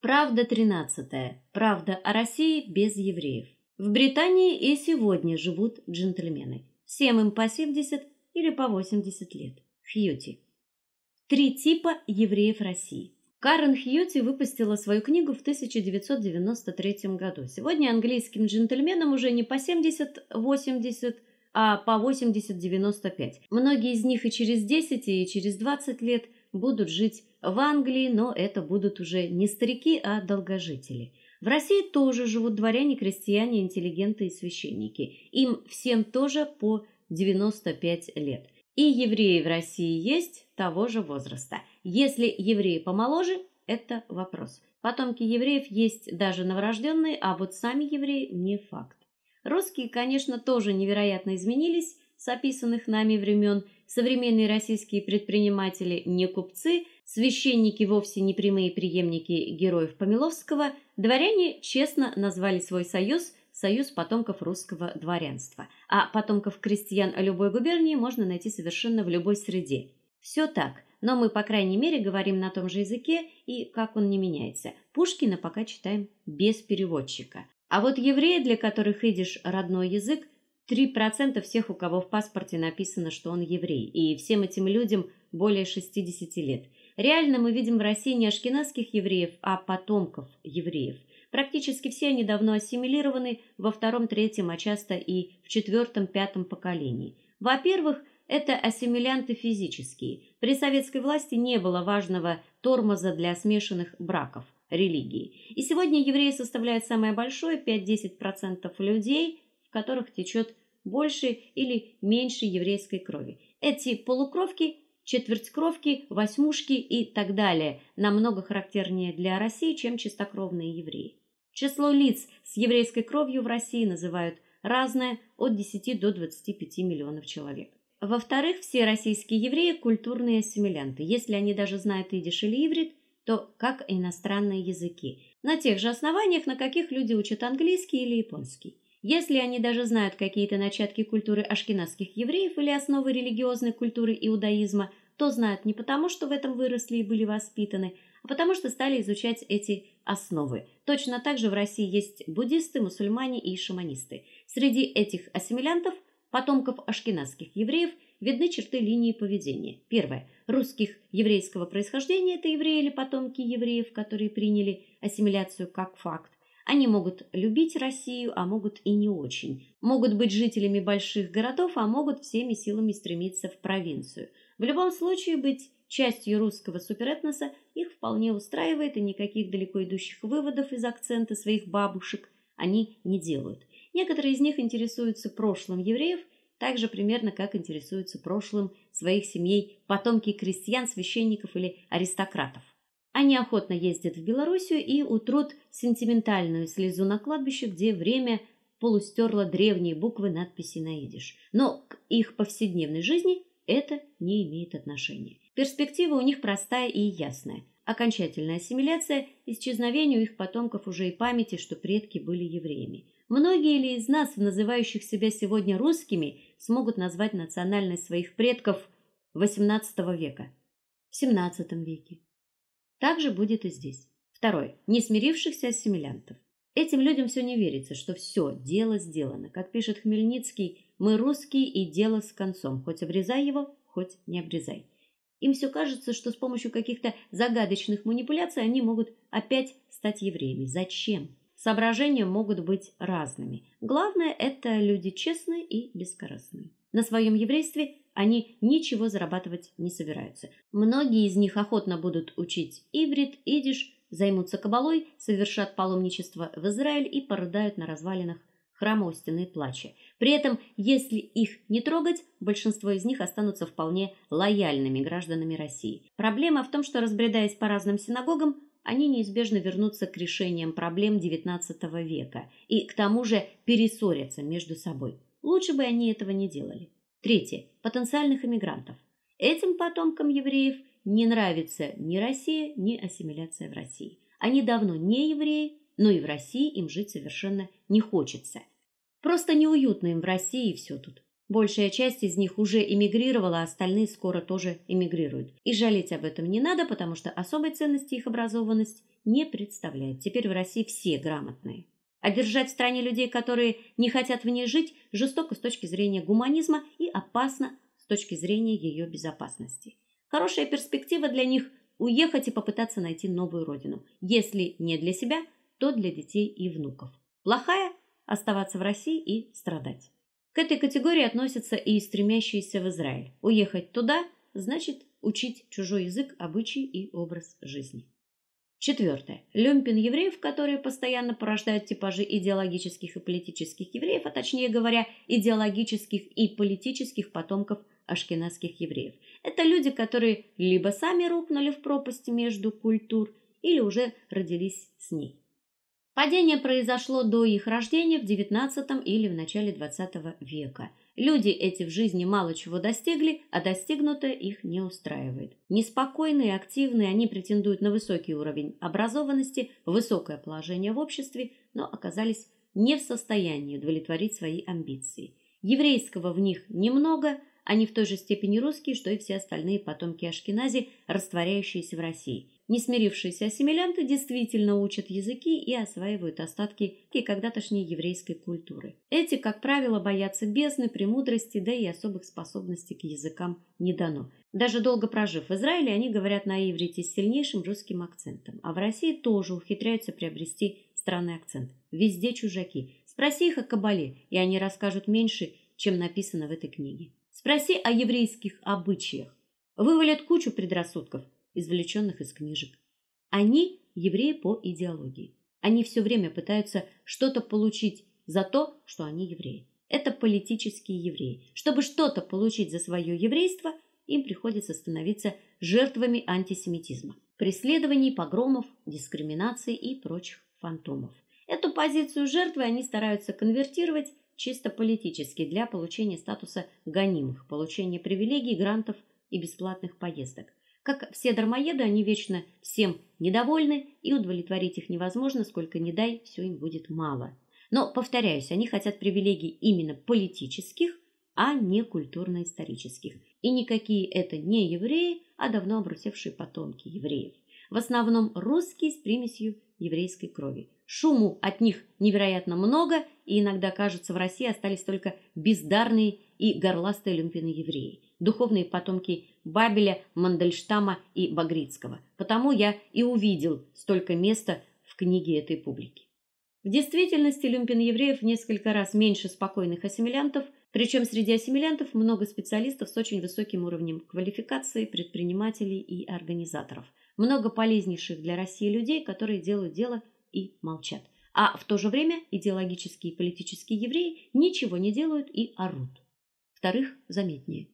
Правда 13. Правда о России без евреев. В Британии и сегодня живут джентльмены. Всем им по 70 или по 80 лет. Хьюти. Три типа евреев России. Карен Хьюти выпустила свою книгу в 1993 году. Сегодня английским джентльменам уже не по 70-80, а по 80-95. Многие из них и через 10, и через 20 лет будут жить в Англии, но это будут уже не старики, а долгожители. В России тоже живут дворяне, крестьяне, интеллигенты и священники. Им всем тоже по 95 лет. И евреи в России есть того же возраста. Если евреи помоложе это вопрос. Потомки евреев есть даже новорожденные, а вот сами евреи не факт. Русские, конечно, тоже невероятно изменились с описанных нами времен. Современные российские предприниматели не купцы, священники вовсе не прямые преемники героев Помиловского, дворяне честно назвали свой союз союз потомков русского дворянства. А потомков крестьян любой губернии можно найти совершенно в любой среде. Все так, но мы, по крайней мере, говорим на том же языке, и как он не меняется. Пушкина пока читаем без переводчика. А вот евреи, для которых идиш родной язык, 3% всех, у кого в паспорте написано, что он еврей, и всем этим людям более 60 лет. Реально мы видим в России не ашкеназских евреев, а потомков евреев. Практически все они давно ассимилированы во втором, третьем, а часто и в четвертом, пятом поколении. Во-первых, это ассимилянты физические. При советской власти не было важного тормоза для смешанных браков религии. И сегодня евреи составляют самое большое 5-10% людей, в которых течет больше или меньше еврейской крови. Эти полукровки, четвертькровки, восьмушки и так далее намного характернее для России, чем чистокровные евреи. Число лиц с еврейской кровью в России называют разное от 10 до 25 миллионов человек. Во-вторых, все российские евреи культурные ассимилянты. Если они даже знают идиш или иврит, то как иностранные языки, на тех же основаниях, на каких люди учат английский или японский. Если они даже знают какие-то начатки культуры ашкеназских евреев или основы религиозной культуры иудаизма, то знают не потому, что в этом выросли и были воспитаны, а потому что стали изучать эти основы. Точно так же в России есть буддисты, мусульмане и шаманисты. Среди этих ассимилянтов, потомков ашкеназских евреев, видны черты линии поведения. Первое русских еврейского происхождения это евреи или потомки евреев, которые приняли ассимиляцию как факт. Они могут любить Россию, а могут и не очень. Могут быть жителями больших городов, а могут всеми силами стремиться в провинцию. В любом случае быть частью русского суперэтноса их вполне устраивает, и никаких далеко идущих выводов из акцента своих бабушек они не делают. Некоторые из них интересуются прошлым евреев так же примерно как интересуются прошлым своих семей потомки крестьян, священников или аристократов. Они охотно ездят в Белоруссию и утрут сентиментальную слезу на кладбище, где время полустерло древние буквы надписи на идиш. Но к их повседневной жизни это не имеет отношения. Перспектива у них простая и ясная. Окончательная ассимиляция, исчезновение у их потомков уже и памяти, что предки были евреями. Многие ли из нас, называющих себя сегодня русскими, смогут назвать национальность своих предков XVIII века, в XVII веке? Так же будет и здесь. Второе не смирившихся ассимилянтов. Этим людям все не верится, что все дело сделано. Как пишет Хмельницкий, мы русские и дело с концом, хоть обрезай его, хоть не обрезай. Им все кажется, что с помощью каких-то загадочных манипуляций они могут опять стать евреями. Зачем? Соображения могут быть разными. Главное это люди честные и бескорыстные. На своем еврействе они ничего зарабатывать не собираются. Многие из них охотно будут учить иврит, идиш, займутся кабалой, совершат паломничество в Израиль и порыдают на развалинах храма у стены плача. При этом, если их не трогать, большинство из них останутся вполне лояльными гражданами России. Проблема в том, что разбредаясь по разным синагогам, они неизбежно вернутся к решениям проблем XIX века и к тому же перессорятся между собой. Лучше бы они этого не делали. Третье потенциальных эмигрантов. Этим потомкам евреев не нравится ни Россия, ни ассимиляция в России. Они давно не евреи, но и в России им жить совершенно не хочется. Просто неуютно им в России и все тут. Большая часть из них уже эмигрировала, а остальные скоро тоже эмигрируют. И жалеть об этом не надо, потому что особой ценности их образованность не представляет. Теперь в России все грамотные. А держать в стране людей, которые не хотят в ней жить, жестоко с точки зрения гуманизма и опасно с точки зрения ее безопасности. Хорошая перспектива для них уехать и попытаться найти новую родину. Если не для себя, то для детей и внуков. Плохая оставаться в России и страдать. К этой категории относятся и стремящиеся в Израиль. Уехать туда значит учить чужой язык, обычаи и образ жизни. Четвертое. Люмпин евреев, которые постоянно порождают типажи идеологических и политических евреев, а точнее говоря, идеологических и политических потомков ашкеназских евреев. Это люди, которые либо сами рухнули в пропасть между культур, или уже родились с ней. Падение произошло до их рождения в XIX или в начале XX века. Люди эти в жизни мало чего достигли, а достигнутое их не устраивает. Неспокойные, активные, они претендуют на высокий уровень образованности, высокое положение в обществе, но оказались не в состоянии удовлетворить свои амбиции. Еврейского в них немного, они в той же степени русские, что и все остальные потомки Ашкенази, растворяющиеся в России. Не смирившиеся ассимилянты действительно учат языки и осваивают остатки когда-тошней еврейской культуры. Эти, как правило, боятся бездны, премудрости, да и особых способностей к языкам не дано. Даже долго прожив в Израиле, они говорят на иврите с сильнейшим русским акцентом, а в России тоже ухитряются приобрести странный акцент. Везде чужаки. Спроси их о кабале, и они расскажут меньше, чем написано в этой книге. Спроси о еврейских обычаях. Вывалят кучу предрассудков, извлеченных из книжек. Они евреи по идеологии. Они все время пытаются что-то получить за то, что они евреи. Это политические евреи. Чтобы что-то получить за свое еврейство, им приходится становиться жертвами антисемитизма, преследований, погромов, дискриминации и прочих фантомов. Эту позицию жертвы они стараются конвертировать чисто политически для получения статуса гонимых, получения привилегий, грантов и бесплатных поездок. Как все дармоеды, они вечно всем недовольны, и удовлетворить их невозможно, сколько ни дай, все им будет мало. Но, повторяюсь, они хотят привилегий именно политических, а не культурно-исторических. И никакие это не евреи, а давно обрусевшие потомки евреев. В основном русские с примесью еврейской крови. Шуму от них невероятно много, и иногда, кажется, в России остались только бездарные и горластые люмпины евреи, духовные потомки Бабеля, Мандельштама и Багрицкого. Потому я и увидел столько места в книге этой публики. В действительности люмпин евреев несколько раз меньше спокойных ассимилянтов, причем среди ассимилянтов много специалистов с очень высоким уровнем квалификации, предпринимателей и организаторов. Много полезнейших для России людей, которые делают дело и молчат. А в то же время идеологические и политические евреи ничего не делают и орут. Вторых заметнее.